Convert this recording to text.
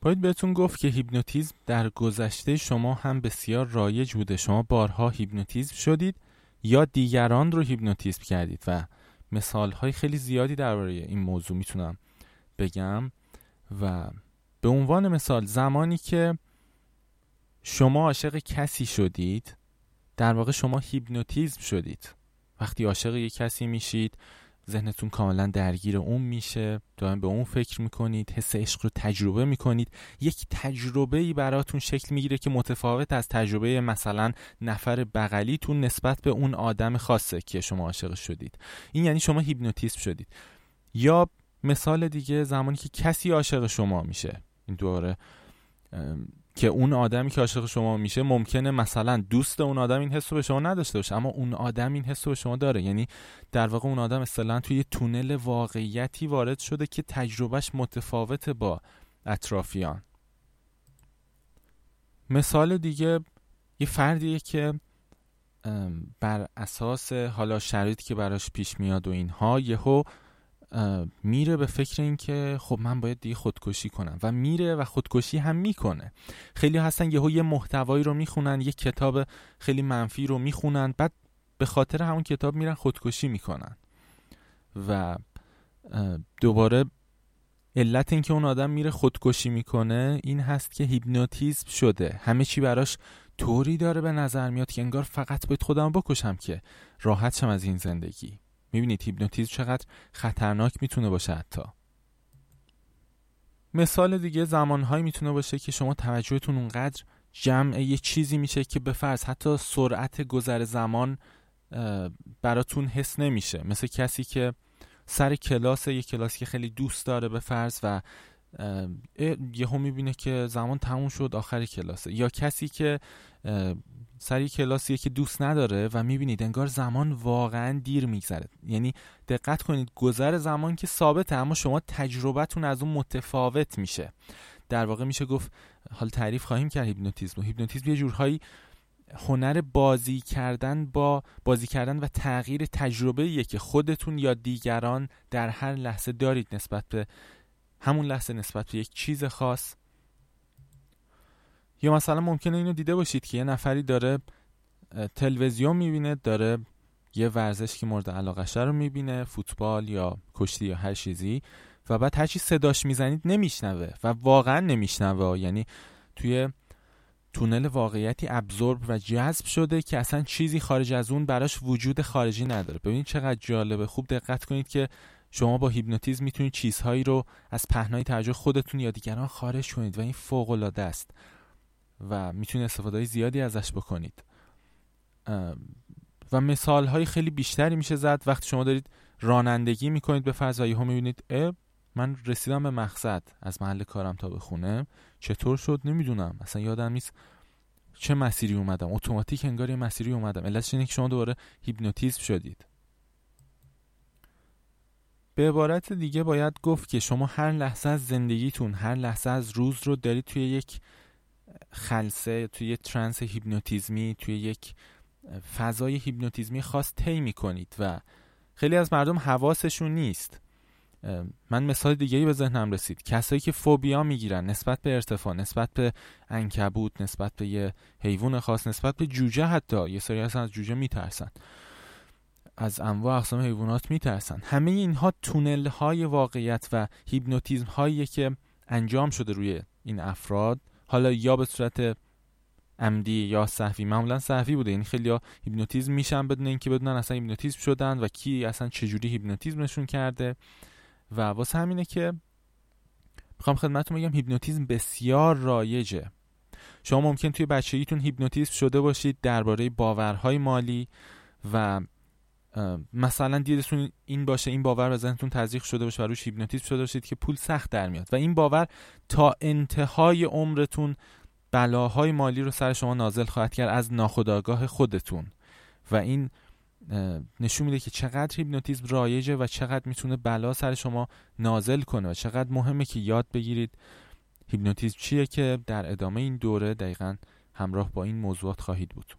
باید بهتون گفت که هیپنوتیزم در گذشته شما هم بسیار رایج بوده. شما بارها هیپنوتیزم شدید یا دیگران رو هیپنوتیزم کردید و مثال های خیلی زیادی درباره این موضوع می‌تونم بگم و به عنوان مثال زمانی که شما عاشق کسی شدید در واقع شما هیپنوتیزم شدید. وقتی عاشق یک کسی میشید ذهنتون کاملا درگیر اون میشه. دائم به اون فکر می‌کنید حس عشق رو تجربه می‌کنید. یک تجربه ای براتون شکل می‌گیره که متفاوت از تجربه مثلا نفر بغلیتون نسبت به اون آدم خاصه که شما عاشق شدید. این یعنی شما هیپنوتیزم شدید. یا مثال دیگه زمانی که کسی عاشق شما میشه. این دوره که اون آدمی که عاشق شما میشه ممکنه مثلا دوست اون آدم این حس رو به شما نداشته باشه اما اون آدم این حس رو به شما داره. یعنی در واقع اون آدم اصطلاحا توی یه تونل واقعیتی وارد شده که تجربهش متفاوت با اطرافیان. مثال دیگه یه فردیه که بر اساس حالا شرایطی که براش پیش میاد و اینها یهو میره به فکر اینکه خب من باید دیگه خودکشی کنم و میره و خودکشی هم می‌کنه. خیلی هستن یهو یه محتوایی رو می‌خونن یه کتاب خیلی منفی رو می‌خونن بعد به خاطر همون کتاب میرن خودکشی می‌کنن. و دوباره علت اینکه اون آدم میره خودکشی می‌کنه این هست که هیپنوتیزم شده. همه چی براش طوری داره به نظر میاد که انگار فقط باید خودم بکشم که راحت شم از این زندگی. می‌بینید هیپنوتیزم چقدر خطرناک می‌تونه باشه حتی. مثال دیگه زمانهایی می‌تونه باشه که شما توجهتون اونقدر جمع یه چیزی میشه که به فرض حتی سرعت گذر زمان براتون حس نمیشه. مثل کسی که سر کلاس یه کلاسی که خیلی دوست داره به فرض و یهو می‌بینه که زمان تموم شد آخر کلاسه. یا کسی که سری کلاسیه که دوست نداره و می‌بینید انگار زمان واقعا دیر میگذره. یعنی دقت کنید گذر زمان که ثابته اما شما تجربتون از اون متفاوت میشه. در واقع میشه گفت حال تعریف خواهیم کرد هیپنوتیزم. هیپنوتیزم یه جورهایی هنر بازی کردن با بازی کردن و تغییر تجربه که خودتون یا دیگران در هر لحظه دارید نسبت به همون لحظه نسبت به یک چیز خاص. یا مثلا ممکنه اینو دیده باشید که یه نفری داره تلویزیون می‌بینه داره یه ورزش که مورد علاقش رو می‌بینه فوتبال یا کشتی یا هر چیزی و بعد هر چی صداش می‌زنید نمیشنوه و واقعا نمیشنوه. یعنی توی تونل واقعیتی ابزورب و جذب شده که اصلا چیزی خارج از اون براش وجود خارجی نداره. ببینید چقدر جالبه. خوب دقت کنید که شما با هیپنوتیزم می‌تونید چیزهایی رو از پهنای توجه خودتون یا دیگران خارج کنید و این فوق العاده است و می‌تونید استفاده زیادی ازش بکنید. و مثال های خیلی بیشتری میشه زد. وقتی شما دارید رانندگی می‌کنید به فرض ها می‌بینید اه من رسیدم به مقصد از محل کارم تا به خونه. چطور شد؟ نمی‌دونم. اصلا یادم نیست چه مسیری اومدم. اتوماتیک انگار یه مسیری اومدم. علتش اینه که شما دوباره هیپنوتیزم شدید. به عبارت دیگه باید گفت که شما هر لحظه از زندگیتون هر لحظه از روز رو دارید توی یک خلسه توی trance هیپنوتیزمی توی یک فضای هیپنوتیزمی خاص طی می‌کنید و خیلی از مردم حواسشون نیست. من مثال دیگه به ذهنم رسید. کسایی که فوبیا می‌گیرن نسبت به ارتفاع نسبت به عنکبوت نسبت به یه حیوان خاص نسبت به جوجه حتی یه سری از جوجه میترسن. از انواع اقسام حیوانات میترسن همه اینها تونل های واقعیت و هیپنوتیزم هایی که انجام شده روی این افراد حالا یا به صورت عمدی یا سهوی معمولا سهوی بوده. یعنی خیلی ها هیپنوتیزم میشن بدون اینکه بدونن اصلا هیپنوتیزم شدن و کی اصلا چجوری هیپنوتیزمشون کرده. و واسه همینه که می‌خوام خدمتتون بگم هیپنوتیزم بسیار رایجه. شما ممکنه توی بچگیتون هیپنوتیزم شده باشید درباره باورهای مالی و مثلا دیدتون این باشه این باور به ذهنتون تزریق شده باشه و روش هیپنوتیزم شده باشید که پول سخت در میاد. و این باور تا انتهای عمرتون بلاهای مالی رو سر شما نازل خواهد کرد از ناخودآگاه خودتون. و این نشون میده که چقدر هیپنوتیزم رایجه و چقدر می‌تونه بلا سر شما نازل کنه و چقدر مهمه که یاد بگیرید هیپنوتیزم چیه که در ادامه این دوره دقیقا همراه با این موضوعات خواهید بود.